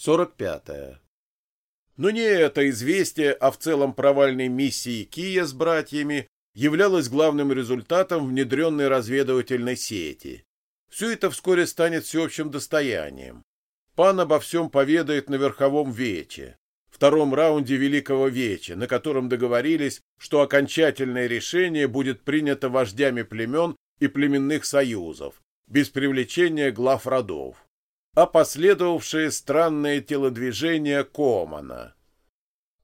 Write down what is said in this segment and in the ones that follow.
45. -е. Но не это известие о в целом провальной миссии Кия с братьями являлось главным результатом внедренной разведывательной сети. Все это вскоре станет всеобщим достоянием. Пан обо всем поведает на Верховом Вече, втором раунде Великого Веча, на котором договорились, что окончательное решение будет принято вождями племен и племенных союзов, без привлечения глав родов, а последовавшее странное телодвижение Комана.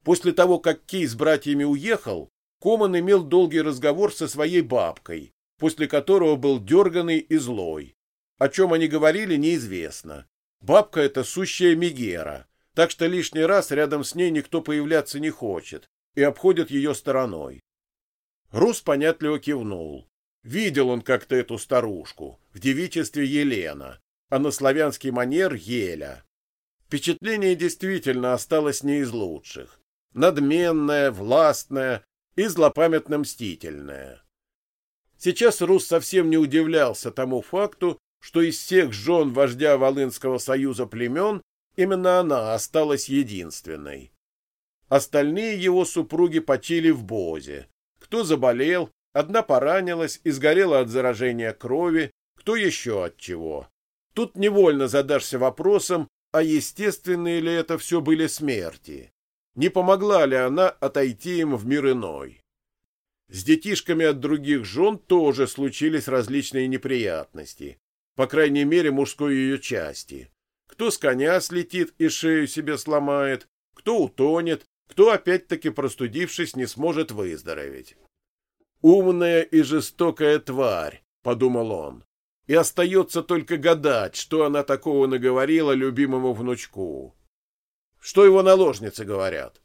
После того, как Кей с братьями уехал, Коман имел долгий разговор со своей бабкой, после которого был дерганный и злой. О чем они говорили, неизвестно. Бабка — это сущая Мегера, так что лишний раз рядом с ней никто появляться не хочет и обходит ее стороной. Рус понятливо кивнул. Видел он как-то эту старушку, в девичестве Елена, а на славянский манер Еля. Впечатление действительно осталось не из лучших. Надменная, властная и злопамятно мстительная. Сейчас Рус совсем не удивлялся тому факту, что из всех жен вождя Волынского союза племен именно она осталась единственной. Остальные его супруги почили в Бозе. Кто заболел, одна поранилась и сгорела от заражения крови, кто еще от чего. Тут невольно задашься вопросом, а естественные ли это все были смерти? Не помогла ли она отойти им в мир иной? С детишками от других жен тоже случились различные неприятности, по крайней мере мужской ее части. Кто с коня слетит и шею себе сломает, кто утонет, кто опять-таки простудившись не сможет выздороветь. «Умная и жестокая тварь», — подумал он, — «и остается только гадать, что она такого наговорила любимому внучку». Что его наложницы говорят?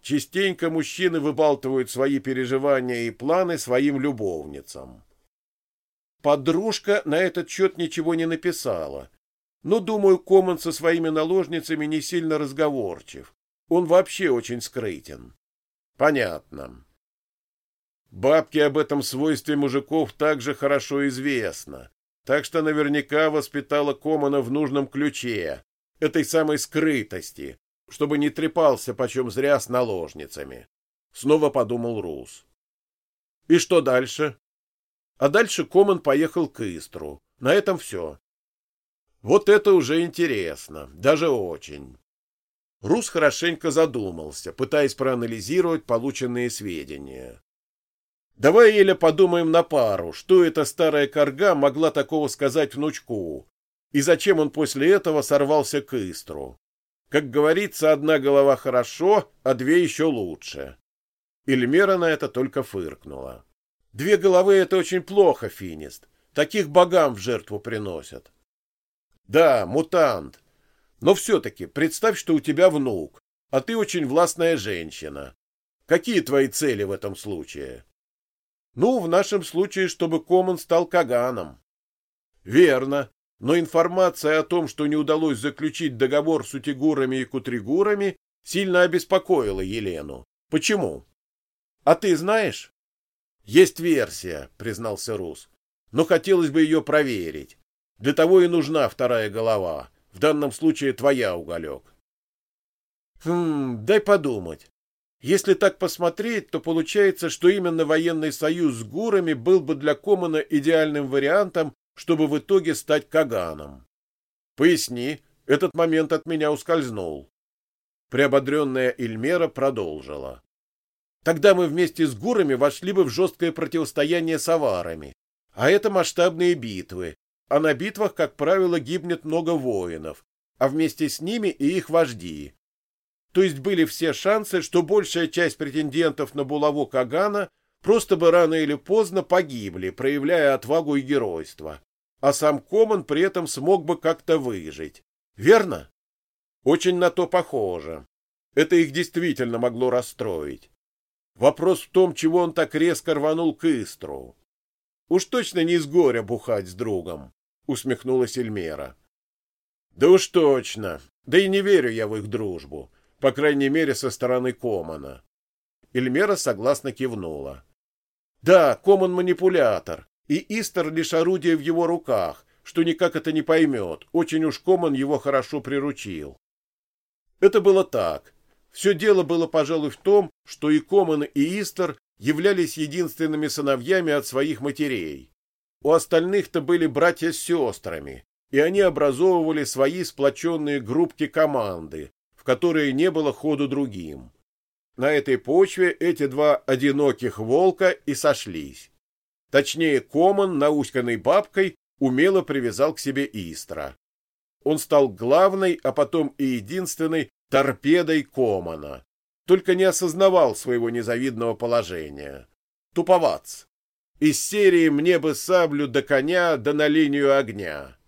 Частенько мужчины выбалтывают свои переживания и планы своим любовницам. Подружка на этот счет ничего не написала. Но, думаю, Коман со своими наложницами не сильно разговорчив. Он вообще очень скрытен. Понятно. Бабке об этом свойстве мужиков также хорошо известно, так что наверняка воспитала Комана в нужном ключе, этой самой скрытости, чтобы не трепался почем зря с наложницами. Снова подумал Рус. И что дальше? А дальше Коман поехал к Истру. На этом все. Вот это уже интересно, даже очень. Рус хорошенько задумался, пытаясь проанализировать полученные сведения. Давай, Еля, подумаем на пару, что эта старая корга могла такого сказать внучку, и зачем он после этого сорвался к Истру. Как говорится, одна голова хорошо, а две еще лучше. Эльмера на это только фыркнула. Две головы — это очень плохо, Финист. Таких богам в жертву приносят. Да, мутант. Но все-таки представь, что у тебя внук, а ты очень властная женщина. Какие твои цели в этом случае? Ну, в нашем случае, чтобы Коман стал Каганом. Верно. Но информация о том, что не удалось заключить договор с утигурами и кутригурами, сильно обеспокоила Елену. Почему? А ты знаешь? Есть версия, признался Рус. Но хотелось бы ее проверить. Для того и нужна вторая голова. В данном случае твоя, Уголек. Хм, дай подумать. Если так посмотреть, то получается, что именно военный союз с гурами был бы для Комана идеальным вариантом, чтобы в итоге стать Каганом. Поясни, этот момент от меня ускользнул. Приободренная Эльмера продолжила. Тогда мы вместе с гурами вошли бы в жесткое противостояние с аварами. А это масштабные битвы. А на битвах, как правило, гибнет много воинов, а вместе с ними и их вожди. То есть были все шансы, что большая часть претендентов на булаву Кагана просто бы рано или поздно погибли, проявляя отвагу и геройство. А сам Коман при этом смог бы как-то выжить. Верно? Очень на то похоже. Это их действительно могло расстроить. Вопрос в том, чего он так резко рванул к Истру. Уж точно не с горя бухать с другом, усмехнулась Эльмера. Да уж точно. Да и не верю я в их дружбу, по крайней мере, со стороны Комана. Эльмера согласно кивнула. Да, Коман манипулятор, и Истер лишь орудие в его руках, что никак это не поймет. Очень уж Коман его хорошо приручил. Это было так. Все дело было, пожалуй, в том, что и Коман, и Истер являлись единственными сыновьями от своих матерей. У остальных-то были братья с сестрами, и они образовывали свои сплоченные группки команды, в которые не было ходу другим. На этой почве эти два одиноких волка и сошлись. Точнее, Коман, науськанный бабкой, умело привязал к себе Истра. Он стал главной, а потом и единственной торпедой Комана. Только не осознавал своего незавидного положения. Туповац. Из серии «Мне бы саблю до коня, да на линию огня».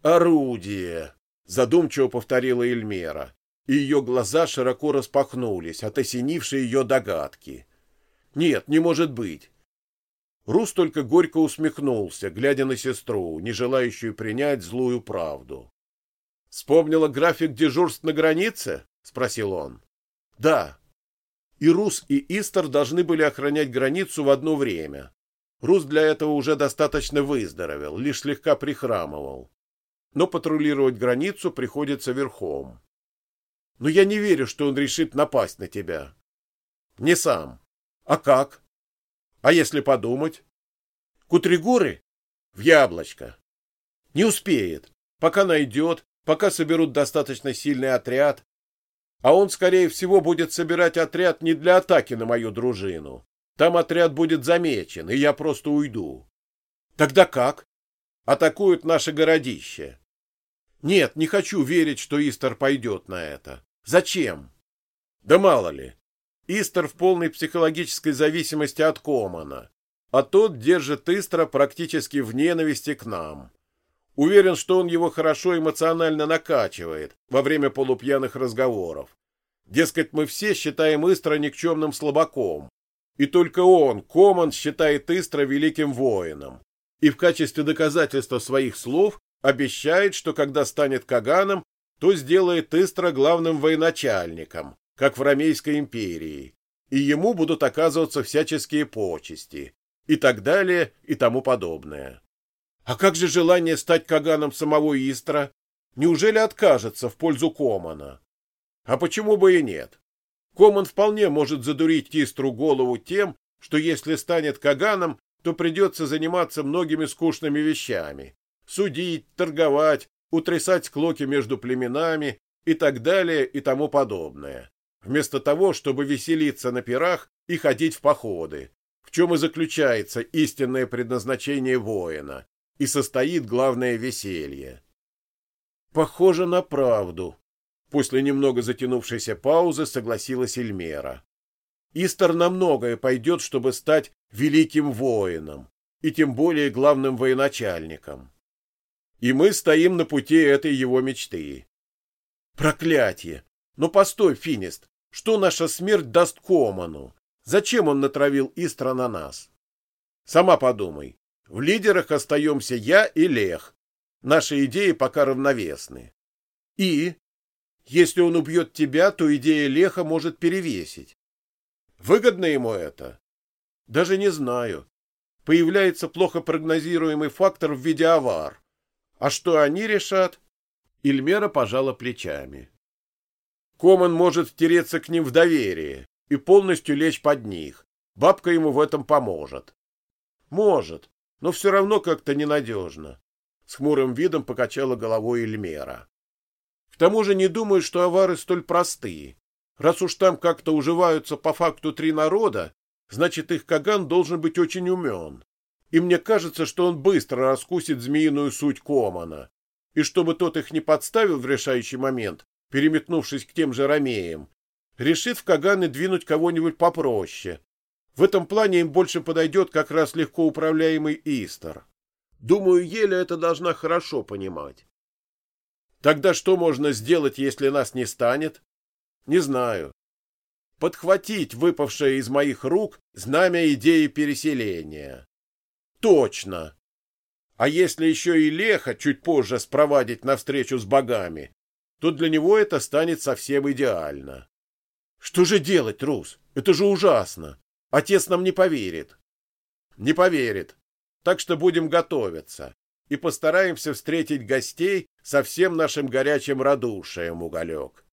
«Орудие», — задумчиво повторила Эльмера, и ее глаза широко распахнулись от ее догадки. «Нет, не может быть. Рус только горько усмехнулся, глядя на сестру, не желающую принять злую правду. «Вспомнила график дежурств на границе?» — спросил он. «Да. И Рус, и Истер должны были охранять границу в одно время. Рус для этого уже достаточно выздоровел, лишь слегка прихрамывал. Но патрулировать границу приходится верхом. Но я не верю, что он решит напасть на тебя. Не сам. А как? А если подумать? Кутригуры? В яблочко. Не успеет. Пока найдет, пока соберут достаточно сильный отряд. А он, скорее всего, будет собирать отряд не для атаки на мою дружину. Там отряд будет замечен, и я просто уйду. Тогда как? Атакуют наше городище. Нет, не хочу верить, что Истер пойдет на это. Зачем? Да мало ли. Истер в полной психологической зависимости от Комана, а тот держит Истра практически в ненависти к нам. Уверен, что он его хорошо эмоционально накачивает во время полупьяных разговоров. Дескать, мы все считаем Истра никчемным слабаком, и только он, Коман, считает Истра великим воином. И в качестве доказательства своих слов обещает, что когда станет Каганом, то сделает Истра главным военачальником, как в Ромейской империи, и ему будут оказываться всяческие почести, и так далее, и тому подобное. А как же желание стать Каганом самого Истра? Неужели откажется в пользу Комана? А почему бы и нет? Коман вполне может задурить Истру голову тем, что если станет Каганом, то придется заниматься многими скучными вещами. Судить, торговать, утрясать склоки между племенами и так далее и тому подобное вместо того, чтобы веселиться на пирах и ходить в походы, в чем и заключается истинное предназначение воина, и состоит главное веселье. Похоже на правду. После немного затянувшейся паузы согласилась Эльмера. Истер на многое пойдет, чтобы стать великим воином, и тем более главным военачальником. И мы стоим на пути этой его мечты. Проклятие! Но постой, Финист, что наша смерть даст Коману? Зачем он натравил Истра на нас? Сама подумай. В лидерах остаемся я и Лех. Наши идеи пока равновесны. И? Если он убьет тебя, то идея Леха может перевесить. Выгодно ему это? Даже не знаю. Появляется плохо прогнозируемый фактор в виде авар. А что они решат? Ильмера пожала плечами. Коман может втереться к ним в доверие и полностью лечь под них. Бабка ему в этом поможет. Может, но все равно как-то ненадежно. С хмурым видом покачала головой Эльмера. К тому же не думаю, что авары столь простые. Раз уж там как-то уживаются по факту три народа, значит их Каган должен быть очень умен. И мне кажется, что он быстро раскусит змеиную суть Комана. И чтобы тот их не подставил в решающий момент, переметнувшись к тем же ромеям, решит в Каганы двинуть кого-нибудь попроще. В этом плане им больше подойдет как раз легко управляемый Истер. Думаю, Еля это должна хорошо понимать. Тогда что можно сделать, если нас не станет? Не знаю. Подхватить выпавшее из моих рук знамя идеи переселения. Точно. А если еще и Леха чуть позже спровадить на встречу с богами, то для него это станет совсем идеально. Что же делать, Рус? Это же ужасно. Отец нам не поверит. Не поверит. Так что будем готовиться и постараемся встретить гостей со всем нашим горячим радушием, Уголек.